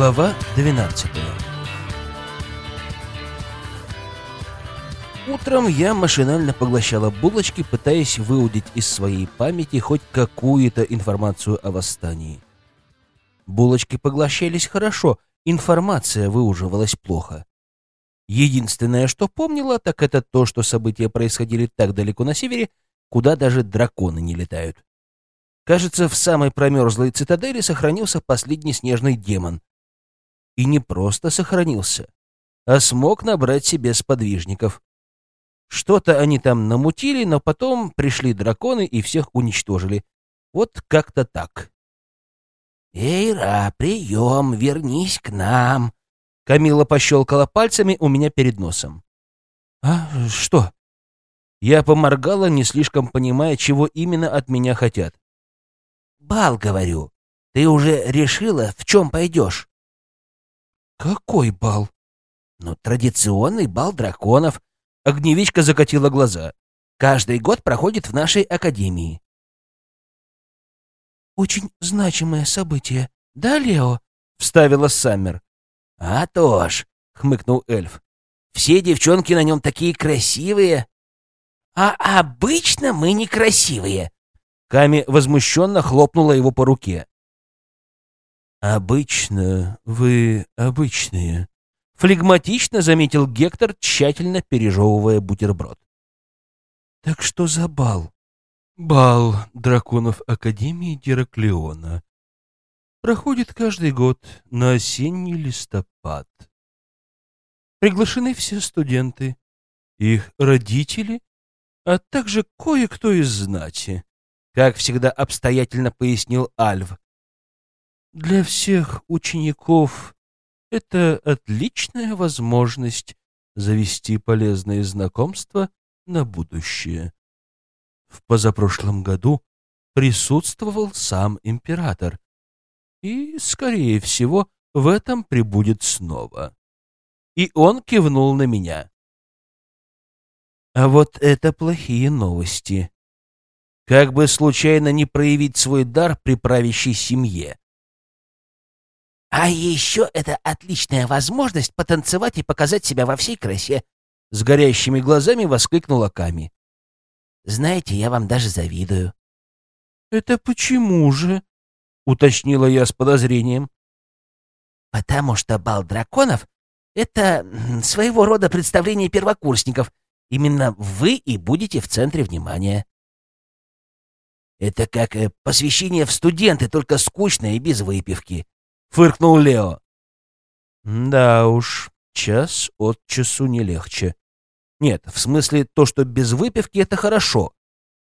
Глава 12 Утром я машинально поглощала булочки, пытаясь выудить из своей памяти хоть какую-то информацию о восстании. Булочки поглощались хорошо, информация выуживалась плохо. Единственное, что помнила, так это то, что события происходили так далеко на севере, куда даже драконы не летают. Кажется, в самой промерзлой цитадели сохранился последний снежный демон. И не просто сохранился, а смог набрать себе сподвижников. Что-то они там намутили, но потом пришли драконы и всех уничтожили. Вот как-то так. «Эйра, прием, вернись к нам!» Камила пощелкала пальцами у меня перед носом. «А что?» Я поморгала, не слишком понимая, чего именно от меня хотят. «Бал, говорю. Ты уже решила, в чем пойдешь?» «Какой бал?» «Ну, традиционный бал драконов. Огневичка закатила глаза. «Каждый год проходит в нашей академии». «Очень значимое событие, да, Лео?» — вставила Саммер. «А то ж», — хмыкнул эльф. «Все девчонки на нем такие красивые». «А обычно мы некрасивые». Ками возмущенно хлопнула его по руке. «Обычно вы обычные», Флегматично заметил Гектор, тщательно пережевывая бутерброд. «Так что за бал?» «Бал драконов Академии Гераклеона. Проходит каждый год на осенний листопад. Приглашены все студенты, их родители, а также кое-кто из знати», как всегда обстоятельно пояснил Альв. «Для всех учеников это отличная возможность завести полезные знакомства на будущее. В позапрошлом году присутствовал сам император, и, скорее всего, в этом прибудет снова. И он кивнул на меня. А вот это плохие новости. Как бы случайно не проявить свой дар при правящей семье. А еще это отличная возможность потанцевать и показать себя во всей красе. С горящими глазами воскликнула Ками. Знаете, я вам даже завидую. Это почему же? Уточнила я с подозрением. Потому что бал драконов — это своего рода представление первокурсников. Именно вы и будете в центре внимания. Это как э, посвящение в студенты, только скучное и без выпивки. — фыркнул Лео. «Да уж, час от часу не легче. Нет, в смысле то, что без выпивки — это хорошо.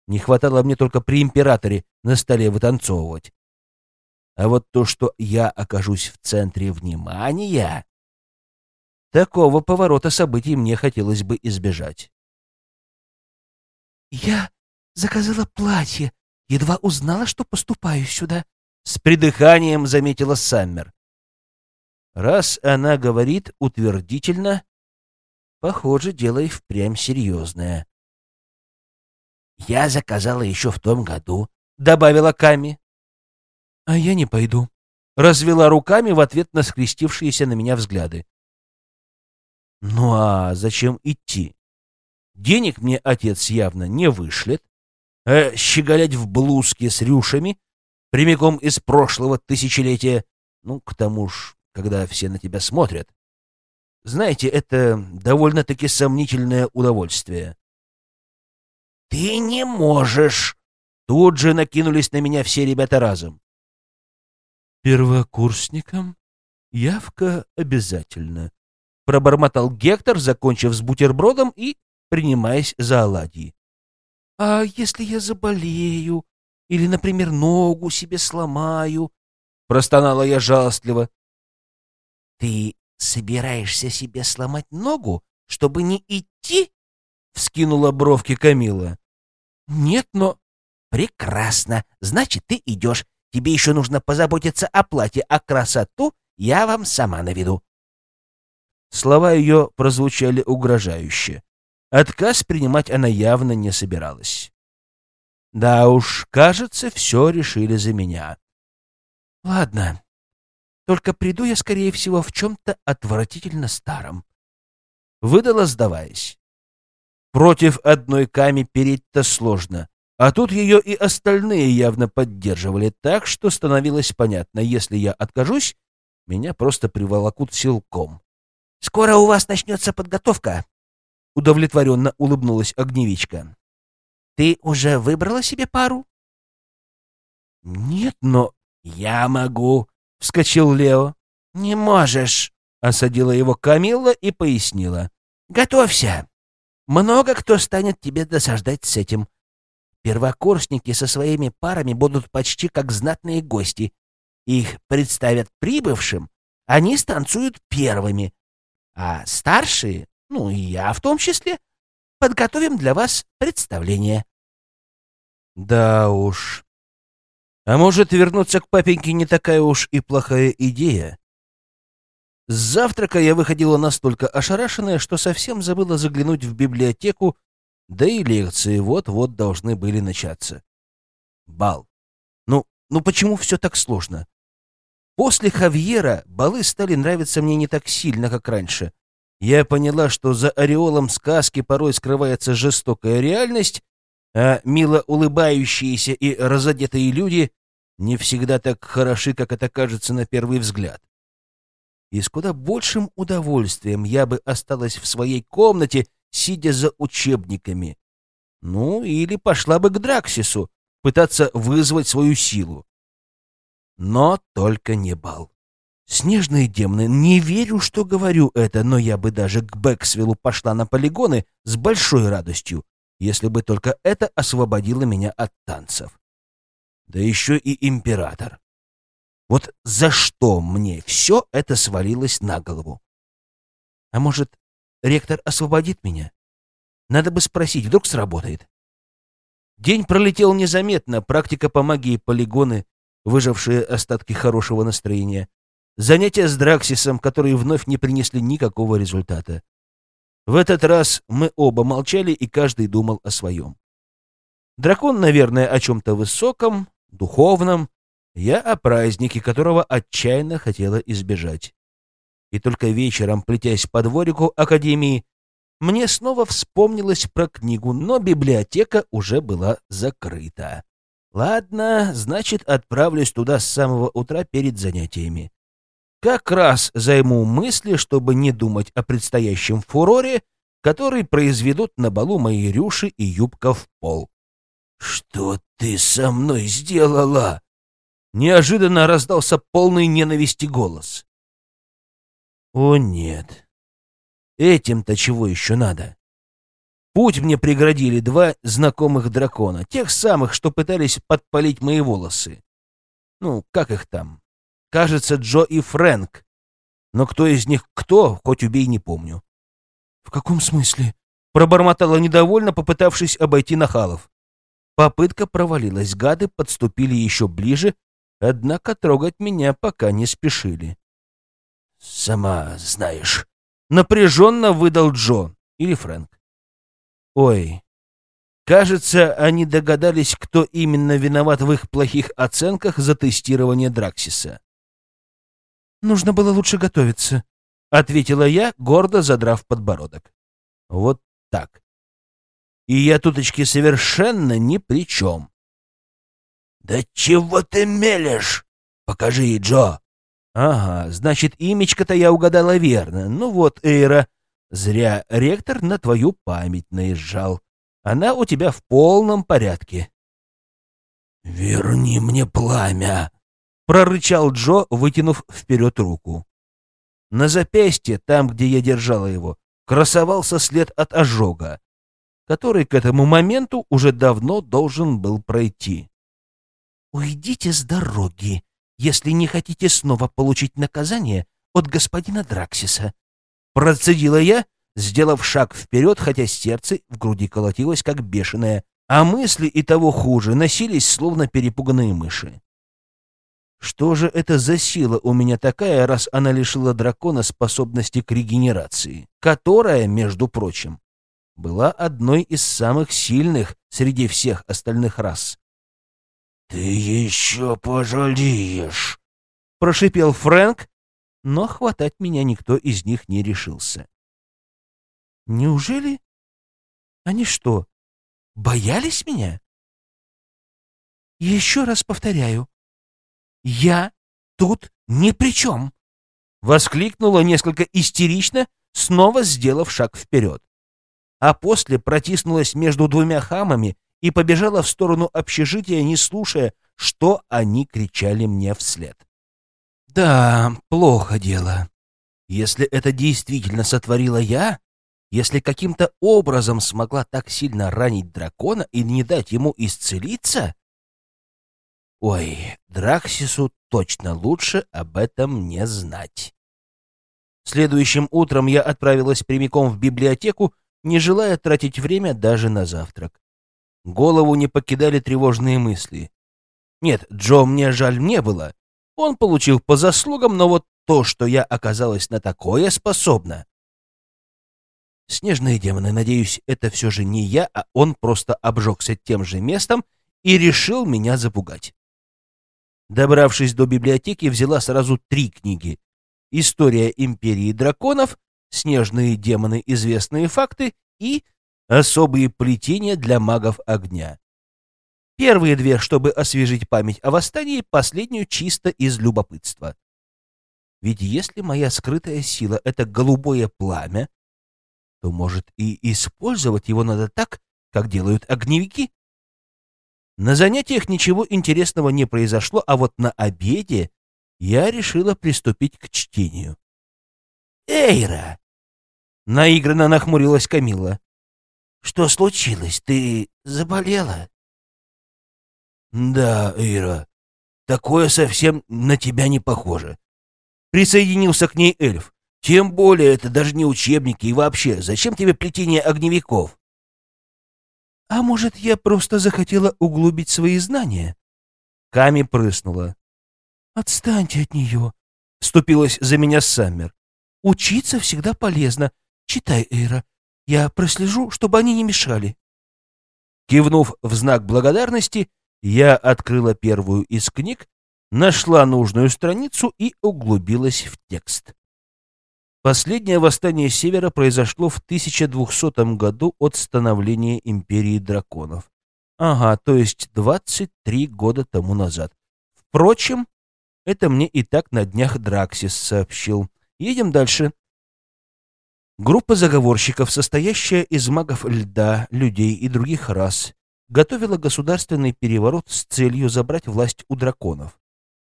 Не хватало мне только при императоре на столе вытанцовывать. А вот то, что я окажусь в центре внимания... Такого поворота событий мне хотелось бы избежать. «Я заказала платье, едва узнала, что поступаю сюда», с придыханием заметила Саммер. Раз она говорит утвердительно, похоже, дело и впрямь серьезное. «Я заказала еще в том году», — добавила Ками. «А я не пойду», — развела руками в ответ на скрестившиеся на меня взгляды. «Ну а зачем идти? Денег мне отец явно не вышлет, а щеголять в блузке с рюшами прямиком из прошлого тысячелетия. Ну, к тому ж, когда все на тебя смотрят. Знаете, это довольно-таки сомнительное удовольствие. «Ты не можешь!» Тут же накинулись на меня все ребята разом. «Первокурсникам явка обязательно», — пробормотал Гектор, закончив с бутербродом и принимаясь за оладьи. «А если я заболею или, например, ногу себе сломаю. Простонала я жалостливо. Ты собираешься себе сломать ногу, чтобы не идти? Вскинула бровки Камила. Нет, но... Прекрасно. Значит, ты идешь. Тебе еще нужно позаботиться о платье, а красоту я вам сама наведу. Слова ее прозвучали угрожающе. Отказ принимать она явно не собиралась. Да уж, кажется, все решили за меня. Ладно, Только приду я, скорее всего, в чем-то отвратительно старом. Выдала, сдаваясь. Против одной Ками переть-то сложно. А тут ее и остальные явно поддерживали, так что становилось понятно, если я откажусь, меня просто приволокут силком. «Скоро у вас начнется подготовка», — удовлетворенно улыбнулась огневичка. «Ты уже выбрала себе пару?» «Нет, но я могу», — вскочил Лео. «Не можешь», — осадила его Камилла и пояснила. «Готовься. Много кто станет тебе досаждать с этим. Первокурсники со своими парами будут почти как знатные гости. Их представят прибывшим, они станцуют первыми. А старшие, ну и я в том числе, подготовим для вас представление. Да уж. А может, вернуться к папеньке не такая уж и плохая идея? С завтрака я выходила настолько ошарашенная, что совсем забыла заглянуть в библиотеку да и лекции вот-вот должны были начаться. Бал. Ну, ну почему все так сложно? После Хавьера балы стали нравиться мне не так сильно, как раньше. Я поняла, что за ореолом сказки порой скрывается жестокая реальность, а мило улыбающиеся и разодетые люди не всегда так хороши, как это кажется на первый взгляд. И с куда большим удовольствием я бы осталась в своей комнате сидя за учебниками. Ну, или пошла бы к Драксису, пытаться вызвать свою силу. Но только не бал. Снежные демоны, не верю, что говорю это, но я бы даже к Бэксвиллу пошла на полигоны с большой радостью, если бы только это освободило меня от танцев. Да еще и император. Вот за что мне все это свалилось на голову? А может, Ректор освободит меня. Надо бы спросить, вдруг сработает. День пролетел незаметно, практика по магии полигоны, выжившие остатки хорошего настроения, занятия с Драксисом, которые вновь не принесли никакого результата. В этот раз мы оба молчали, и каждый думал о своем. Дракон, наверное, о чем-то высоком, духовном, я о празднике, которого отчаянно хотела избежать. И только вечером, плетясь по дворику Академии, мне снова вспомнилось про книгу, но библиотека уже была закрыта. Ладно, значит, отправлюсь туда с самого утра перед занятиями. Как раз займу мысли, чтобы не думать о предстоящем фуроре, который произведут на балу мои рюши и юбка в пол. «Что ты со мной сделала?» Неожиданно раздался полный ненависти голос. О нет. Этим-то чего еще надо? Путь мне преградили два знакомых дракона, тех самых, что пытались подпалить мои волосы. Ну, как их там? Кажется, Джо и Фрэнк. Но кто из них кто, хоть убей, не помню. В каком смысле? Пробормотала недовольно, попытавшись обойти нахалов. Попытка провалилась, гады подступили еще ближе, однако трогать меня пока не спешили. «Сама знаешь», — напряженно выдал Джо или Фрэнк. «Ой, кажется, они догадались, кто именно виноват в их плохих оценках за тестирование Драксиса». «Нужно было лучше готовиться», — ответила я, гордо задрав подбородок. «Вот так. И я туточки совершенно ни при чем». «Да чего ты мелешь? Покажи ей, Джо!» Ага, значит, имечко-то я угадала верно. Ну вот, Эйра, зря ректор на твою память наезжал. Она у тебя в полном порядке. «Верни мне пламя!» — прорычал Джо, вытянув вперед руку. На запястье, там, где я держала его, красовался след от ожога, который к этому моменту уже давно должен был пройти. «Уйдите с дороги!» если не хотите снова получить наказание от господина Драксиса. Процедила я, сделав шаг вперед, хотя сердце в груди колотилось, как бешеное, а мысли и того хуже носились, словно перепуганные мыши. Что же это за сила у меня такая, раз она лишила дракона способности к регенерации, которая, между прочим, была одной из самых сильных среди всех остальных рас? «Ты еще пожалеешь!» прошипел Фрэнк, но хватать меня никто из них не решился. Неужели? Они что, боялись меня? Еще раз повторяю, я тут ни при чем! Воскликнула несколько истерично, снова сделав шаг вперед. А после протиснулась между двумя хамами и побежала в сторону общежития, не слушая, что они кричали мне вслед. Да, плохо дело. Если это действительно сотворила я, если каким-то образом смогла так сильно ранить дракона и не дать ему исцелиться... Ой, Драксису точно лучше об этом не знать. Следующим утром я отправилась прямиком в библиотеку, не желая тратить время даже на завтрак. Голову не покидали тревожные мысли. Нет, Джо мне жаль не было. Он получил по заслугам, но вот то, что я оказалась на такое способна... Снежные демоны, надеюсь, это все же не я, а он просто обжегся тем же местом и решил меня запугать. Добравшись до библиотеки, взяла сразу три книги. «История империи драконов», «Снежные демоны. Известные факты» и «Особые плетения для магов огня». Первые две, чтобы освежить память о восстании, последнюю чисто из любопытства. Ведь если моя скрытая сила — это голубое пламя, то, может, и использовать его надо так, как делают огневики? На занятиях ничего интересного не произошло, а вот на обеде я решила приступить к чтению. «Эйра!» — наигранно нахмурилась Камила. «Что случилось? Ты заболела?» «Да, Ира, такое совсем на тебя не похоже». Присоединился к ней эльф. «Тем более это даже не учебники и вообще, зачем тебе плетение огневиков?» «А может, я просто захотела углубить свои знания?» Ками прыснула. «Отстаньте от нее», — вступилась за меня Саммер. «Учиться всегда полезно. Читай, Эйра. Я прослежу, чтобы они не мешали». Кивнув в знак благодарности, я открыла первую из книг, нашла нужную страницу и углубилась в текст. Последнее восстание Севера произошло в 1200 году от становления Империи Драконов. Ага, то есть 23 года тому назад. Впрочем, это мне и так на днях Драксис сообщил. Едем дальше. Группа заговорщиков, состоящая из магов льда, людей и других рас, готовила государственный переворот с целью забрать власть у драконов.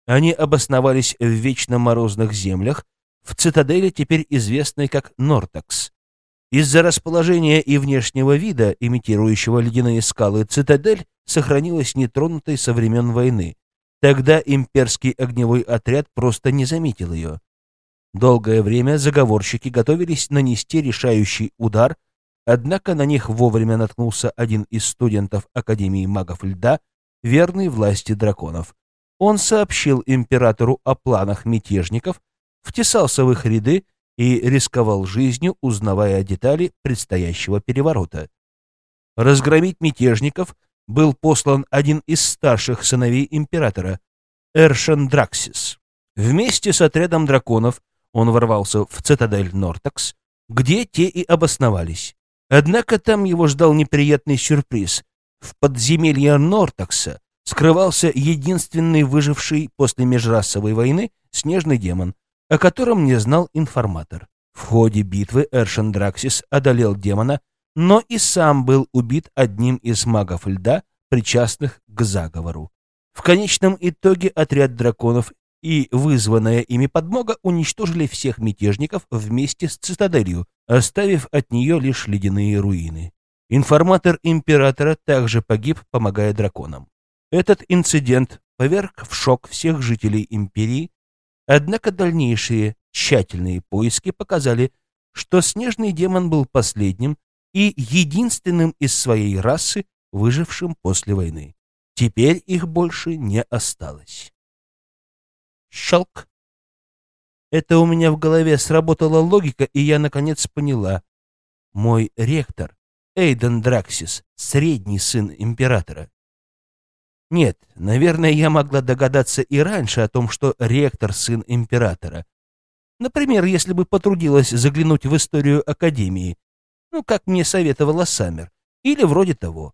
Они обосновались в вечно морозных землях, в цитадели, теперь известной как Нортакс. Из-за расположения и внешнего вида, имитирующего ледяные скалы, цитадель сохранилась нетронутой со времен войны. Тогда имперский огневой отряд просто не заметил ее. Долгое время заговорщики готовились нанести решающий удар Однако на них вовремя наткнулся один из студентов Академии магов льда, верный власти драконов. Он сообщил императору о планах мятежников, втесался в их ряды и рисковал жизнью, узнавая детали предстоящего переворота. Разгромить мятежников был послан один из старших сыновей императора, Эршен Драксис. Вместе с отрядом драконов он ворвался в цитадель Нортакс, где те и обосновались. Однако там его ждал неприятный сюрприз. В подземелье Нортакса скрывался единственный выживший после межрасовой войны снежный демон, о котором не знал информатор. В ходе битвы Эршен Драксис одолел демона, но и сам был убит одним из магов льда, причастных к заговору. В конечном итоге отряд драконов и вызванная ими подмога уничтожили всех мятежников вместе с цитаделью, оставив от нее лишь ледяные руины. Информатор императора также погиб, помогая драконам. Этот инцидент поверг в шок всех жителей империи, однако дальнейшие тщательные поиски показали, что снежный демон был последним и единственным из своей расы, выжившим после войны. Теперь их больше не осталось. Щелк. Это у меня в голове сработала логика, и я наконец поняла. Мой ректор, Эйден Драксис, средний сын императора. Нет, наверное, я могла догадаться и раньше о том, что ректор — сын императора. Например, если бы потрудилась заглянуть в историю Академии, ну, как мне советовала Саммер, или вроде того.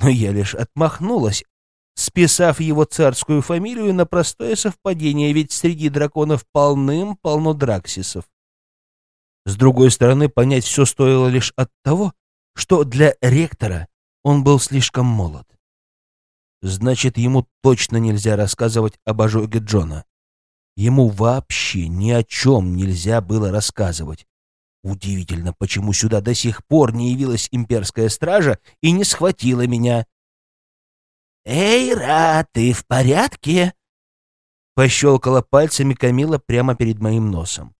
Но я лишь отмахнулась, списав его царскую фамилию на простое совпадение, ведь среди драконов полным-полно драксисов. С другой стороны, понять все стоило лишь от того, что для ректора он был слишком молод. Значит, ему точно нельзя рассказывать об ожоге Джона. Ему вообще ни о чем нельзя было рассказывать. Удивительно, почему сюда до сих пор не явилась имперская стража и не схватила меня. «Эй, Ра, ты в порядке?» Пощелкала пальцами Камила прямо перед моим носом.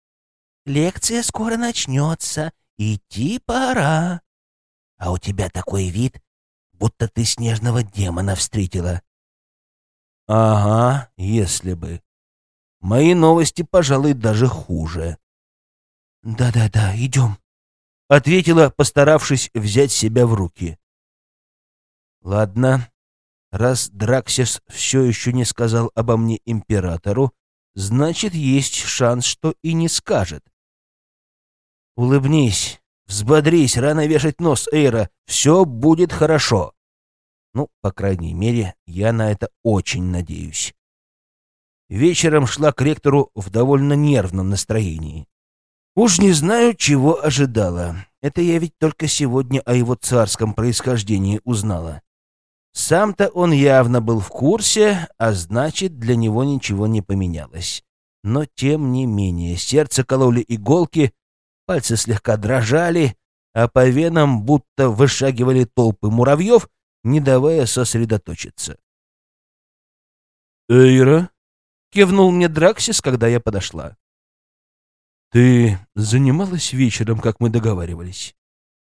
«Лекция скоро начнется. Идти пора. А у тебя такой вид, будто ты снежного демона встретила». «Ага, если бы. Мои новости, пожалуй, даже хуже. «Да-да-да, идем», — ответила, постаравшись взять себя в руки. «Ладно, раз Драксис все еще не сказал обо мне императору, значит, есть шанс, что и не скажет. Улыбнись, взбодрись, рано вешать нос, Эйра, все будет хорошо». Ну, по крайней мере, я на это очень надеюсь вечером шла к ректору в довольно нервном настроении. Уж не знаю, чего ожидала. Это я ведь только сегодня о его царском происхождении узнала. Сам-то он явно был в курсе, а значит, для него ничего не поменялось. Но, тем не менее, сердце кололи иголки, пальцы слегка дрожали, а по венам будто вышагивали толпы муравьев, не давая сосредоточиться. «Эйра?» — кивнул мне Драксис, когда я подошла. «Ты занималась вечером, как мы договаривались?»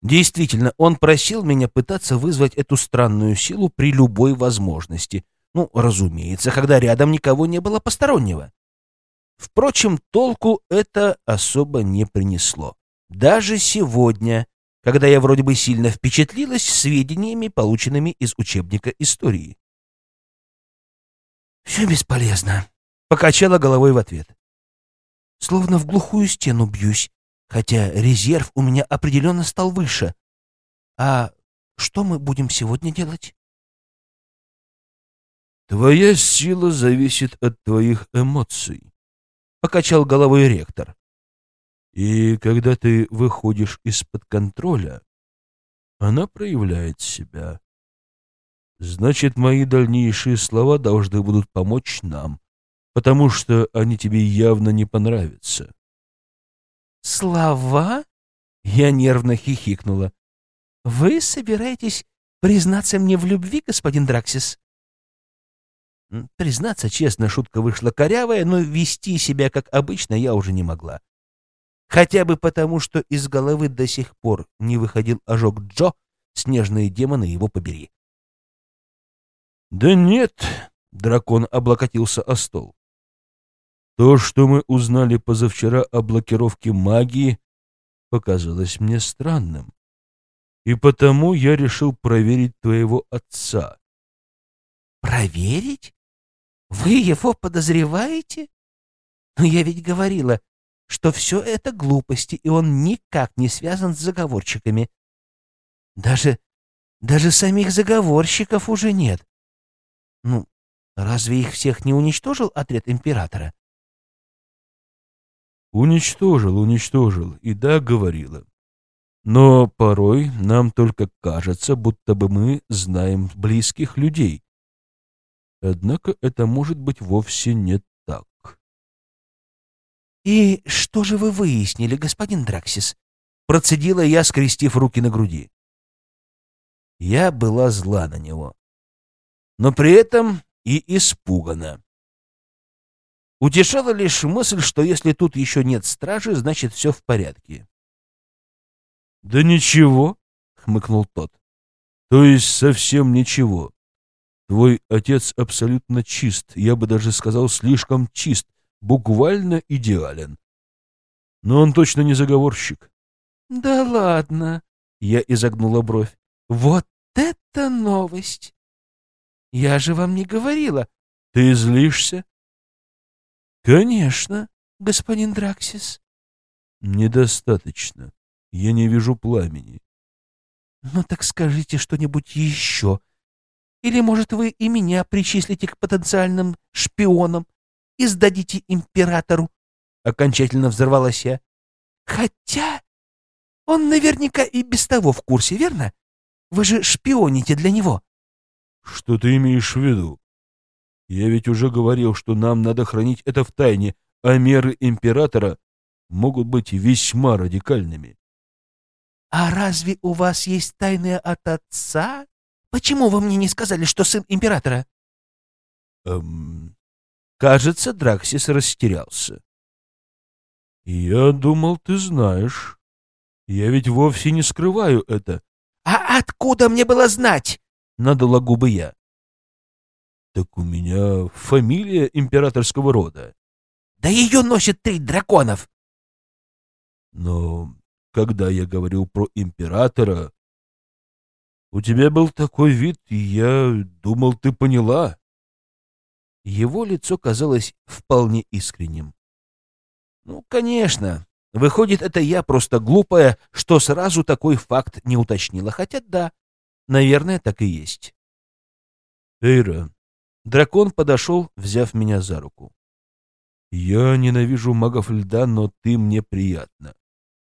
Действительно, он просил меня пытаться вызвать эту странную силу при любой возможности. Ну, разумеется, когда рядом никого не было постороннего. Впрочем, толку это особо не принесло. Даже сегодня, когда я вроде бы сильно впечатлилась сведениями, полученными из учебника истории. «Все бесполезно», Покачала головой в ответ. Словно в глухую стену бьюсь, хотя резерв у меня определенно стал выше. А что мы будем сегодня делать? Твоя сила зависит от твоих эмоций, покачал головой ректор. И когда ты выходишь из-под контроля, она проявляет себя. Значит, мои дальнейшие слова должны будут помочь нам потому что они тебе явно не понравятся. «Слова?» — я нервно хихикнула. «Вы собираетесь признаться мне в любви, господин Драксис?» Признаться честно, шутка вышла корявая, но вести себя как обычно я уже не могла. Хотя бы потому, что из головы до сих пор не выходил ожог Джо, снежные демоны его побери. «Да нет», — дракон облокотился о стол. То, что мы узнали позавчера о блокировке магии, показалось мне странным. И потому я решил проверить твоего отца. Проверить? Вы его подозреваете? Но я ведь говорила, что все это глупости, и он никак не связан с заговорщиками. Даже, даже самих заговорщиков уже нет. Ну, разве их всех не уничтожил отряд императора? Уничтожил, уничтожил, и да, говорила. Но порой нам только кажется, будто бы мы знаем близких людей. Однако это может быть вовсе не так. «И что же вы выяснили, господин Драксис?» Процедила я, скрестив руки на груди. Я была зла на него, но при этом и испугана. Утешала лишь мысль, что если тут еще нет стражи, значит, все в порядке. — Да ничего, — хмыкнул тот. — То есть совсем ничего. Твой отец абсолютно чист, я бы даже сказал, слишком чист, буквально идеален. Но он точно не заговорщик. — Да ладно, — я изогнула бровь. — Вот это новость! Я же вам не говорила. Ты злишься? Конечно, господин Драксис. Недостаточно. Я не вижу пламени. Ну так скажите что-нибудь еще. Или, может, вы и меня причислите к потенциальным шпионам и сдадите императору? Окончательно взорвалась я. Хотя он наверняка и без того в курсе, верно? Вы же шпионите для него. Что ты имеешь в виду? Я ведь уже говорил, что нам надо хранить это в тайне, а меры императора могут быть весьма радикальными. А разве у вас есть тайны от отца? Почему вы мне не сказали, что сын императора? Эм... Кажется, Драксис растерялся. Я думал, ты знаешь. Я ведь вовсе не скрываю это. А откуда мне было знать? Надула губы я. Так у меня фамилия императорского рода. Да ее носит три драконов. Но когда я говорил про императора, у тебя был такой вид, и я думал, ты поняла. Его лицо казалось вполне искренним. Ну, конечно. Выходит, это я просто глупая, что сразу такой факт не уточнила. Хотя да, наверное, так и есть. Эйра. Дракон подошел, взяв меня за руку. Я ненавижу магов льда, но ты мне приятна.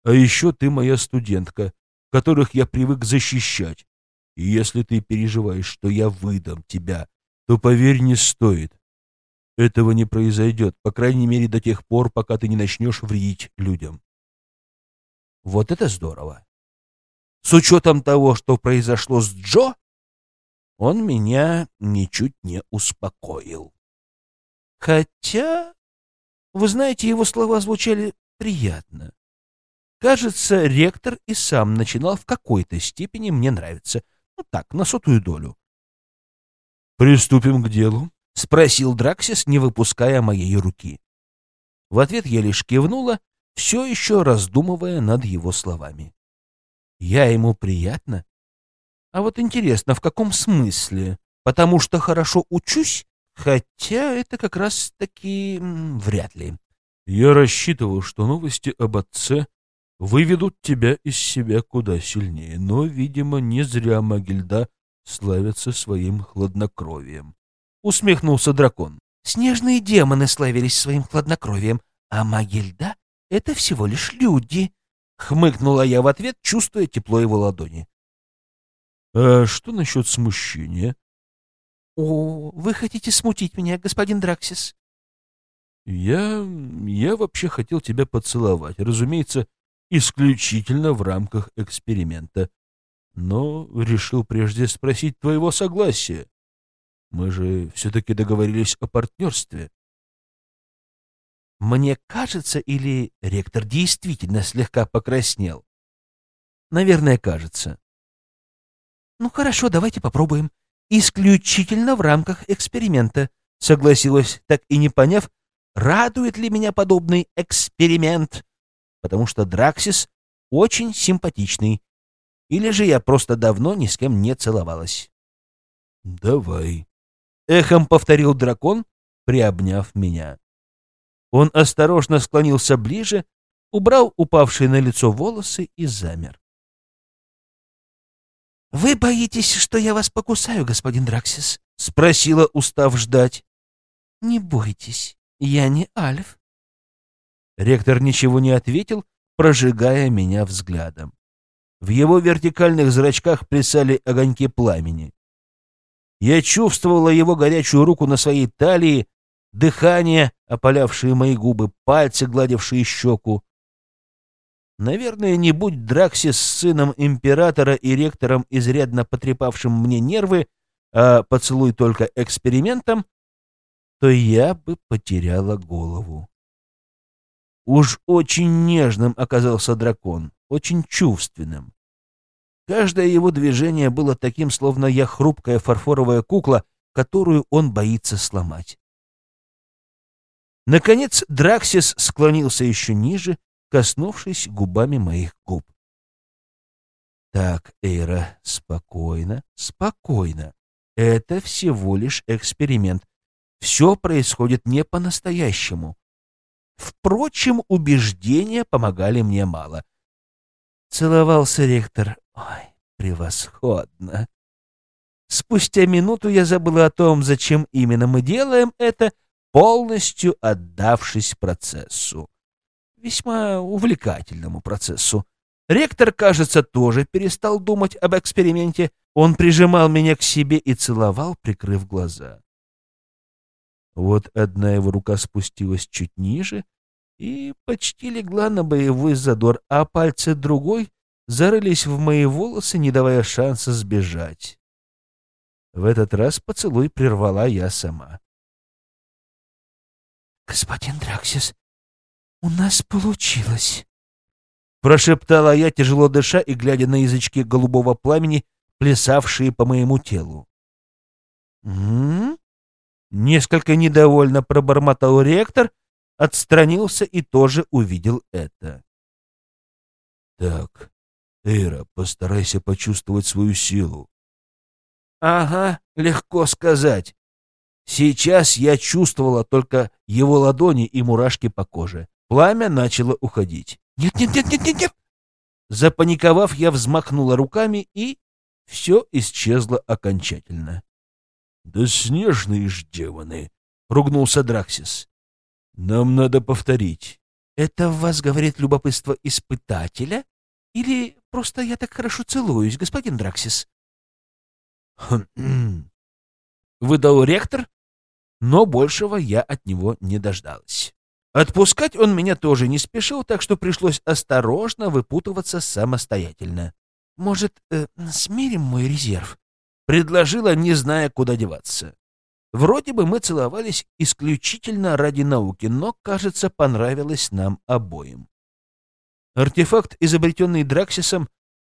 А еще ты моя студентка, которых я привык защищать. И если ты переживаешь, что я выдам тебя, то, поверь, не стоит. Этого не произойдет, по крайней мере, до тех пор, пока ты не начнешь вредить людям. Вот это здорово. С учетом того, что произошло с Джо, он меня ничуть не успокоил. Хотя, вы знаете, его слова звучали приятно. Кажется, ректор и сам начинал в какой-то степени мне нравиться. Ну так, на сотую долю. «Приступим к делу», — спросил Драксис, не выпуская моей руки. В ответ я лишь кивнула, все еще раздумывая над его словами. Я ему приятно? А вот интересно, в каком смысле? Потому что хорошо учусь? Хотя это как раз-таки вряд ли. Я рассчитывал, что новости об отце выведут тебя из себя куда сильнее, но, видимо, не зря Магильда славится своим хладнокровием. Усмехнулся дракон. Снежные демоны славились своим хладнокровием, а Магильда — это всего лишь люди. Хмыкнула я в ответ, чувствуя тепло его ладони. «А что насчет смущения?» «О, вы хотите смутить меня, господин Драксис?» «Я... я вообще хотел тебя поцеловать. Разумеется, исключительно в рамках эксперимента. Но решил прежде спросить твоего согласия. Мы же все-таки договорились о партнерстве. Мне кажется, или ректор действительно слегка покраснел? Наверное, кажется. Ну хорошо, давайте попробуем. Исключительно в рамках эксперимента, согласилась, так и не поняв, радует ли меня подобный эксперимент потому что Драксис очень симпатичный. Или же я просто давно ни с кем не целовалась. «Давай», — эхом повторил дракон, приобняв меня. Он осторожно склонился ближе, убрал упавшие на лицо волосы и замер. «Вы боитесь, что я вас покусаю, господин Драксис?» — спросила, устав ждать. «Не бойтесь, я не Альф. Ректор ничего не ответил, прожигая меня взглядом. В его вертикальных зрачках плясали огоньки пламени. Я чувствовала его горячую руку на своей талии, дыхание, опалявшие мои губы, пальцы, гладившие щеку. Наверное, не будь Дракси с сыном императора и ректором, изрядно потрепавшим мне нервы, а поцелуй только экспериментом, то я бы потеряла голову. Уж очень нежным оказался дракон, очень чувственным. Каждое его движение было таким, словно я хрупкая фарфоровая кукла, которую он боится сломать. Наконец Драксис склонился еще ниже, коснувшись губами моих губ. «Так, Эйра, спокойно, спокойно. это всего лишь эксперимент. Все происходит не по-настоящему. Впрочем, убеждения помогали мне мало. Целовался ректор. Ой, превосходно. Спустя минуту я забыла о том, зачем именно мы делаем это, полностью отдавшись процессу. Весьма увлекательному процессу. Ректор, кажется, тоже перестал думать об эксперименте. Он прижимал меня к себе и целовал, прикрыв глаза. Вот одна его рука спустилась чуть ниже и почти легла на боевой задор, а пальцы другой зарылись в мои волосы, не давая шанса сбежать. В этот раз поцелуй прервала я сама. «Господин Драксис, у нас получилось!» Прошептала я, тяжело дыша и глядя на язычки голубого пламени, плясавшие по моему телу. «М -м -м Несколько недовольно пробормотал ректор, отстранился и тоже увидел это. «Так, Эйра, постарайся почувствовать свою силу. Ага, легко сказать. Сейчас я чувствовала только его ладони и мурашки по коже. Пламя начало уходить. Нет, нет, нет, нет, нет, нет! Запаниковав, я взмахнула руками, и все исчезло окончательно. Да снежные ж демоны! ругнулся Драксис. Нам надо повторить. Это в вас говорит любопытство испытателя? Или просто я так хорошо целуюсь, господин Драксис? Выдал ректор, но большего я от него не дождалась. Отпускать он меня тоже не спешил, так что пришлось осторожно выпутываться самостоятельно. «Может, э, смирим мой резерв?» — предложила, не зная, куда деваться. Вроде бы мы целовались исключительно ради науки, но, кажется, понравилось нам обоим. Артефакт, изобретенный Драксисом,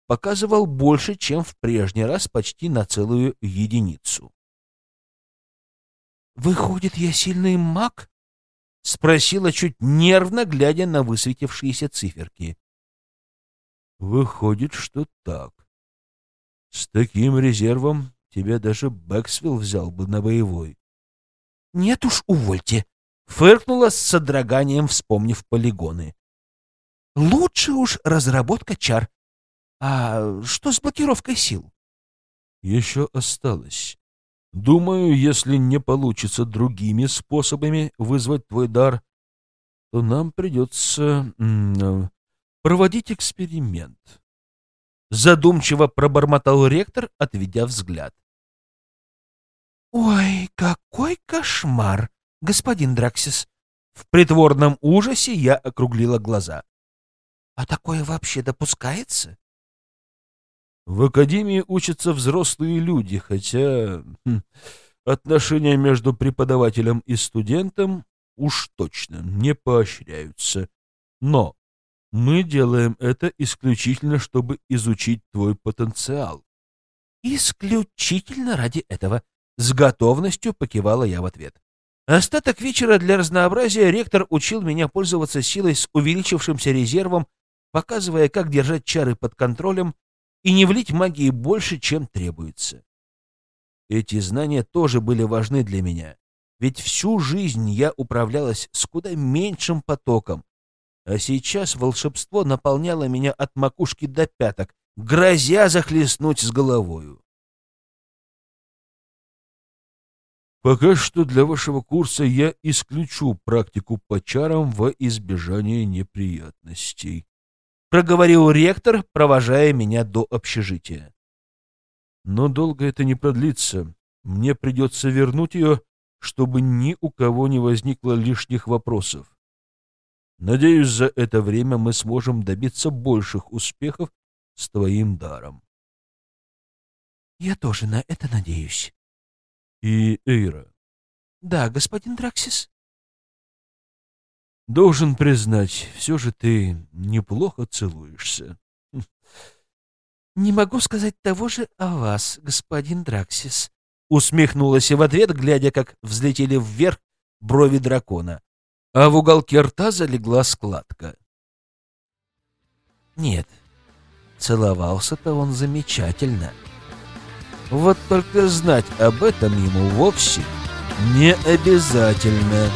показывал больше, чем в прежний раз, почти на целую единицу. «Выходит, я сильный маг?» — спросила чуть нервно, глядя на высветившиеся циферки. «Выходит, что так. С таким резервом тебя даже Бэксвилл взял бы на боевой». «Нет уж, увольте!» — фыркнула с содроганием, вспомнив полигоны. «Лучше уж разработка чар. А что с блокировкой сил? Еще осталось. Думаю, если не получится другими способами вызвать твой дар, то нам придется проводить эксперимент. Задумчиво пробормотал ректор, отведя взгляд. «Ой, какой кошмар, господин Драксис!» В притворном ужасе я округлила глаза. «А такое вообще допускается?» В академии учатся взрослые люди, хотя хм, отношения между преподавателем и студентом уж точно не поощряются. Но мы делаем это исключительно, чтобы изучить твой потенциал. Исключительно ради этого. С готовностью покивала я в ответ. Остаток вечера для разнообразия ректор учил меня пользоваться силой с увеличившимся резервом, показывая, как держать чары под контролем и не влить магии больше, чем требуется. Эти знания тоже были важны для меня, ведь всю жизнь я управлялась с куда меньшим потоком, а сейчас волшебство наполняло меня от макушки до пяток, грозя захлестнуть с головою. Пока что для вашего курса я исключу практику по чарам во избежание неприятностей проговорил ректор, провожая меня до общежития. Но долго это не продлится. Мне придется вернуть ее, чтобы ни у кого не возникло лишних вопросов. Надеюсь, за это время мы сможем добиться больших успехов с твоим даром. Я тоже на это надеюсь. И Эйра. Да, господин Драксис. Должен признать, все же ты неплохо целуешься. Не могу сказать того же о вас, господин Драксис. Усмехнулась в ответ, глядя, как взлетели вверх брови дракона, а в уголке рта залегла складка. Нет, целовался-то он замечательно. Вот только знать об этом ему вовсе не обязательно.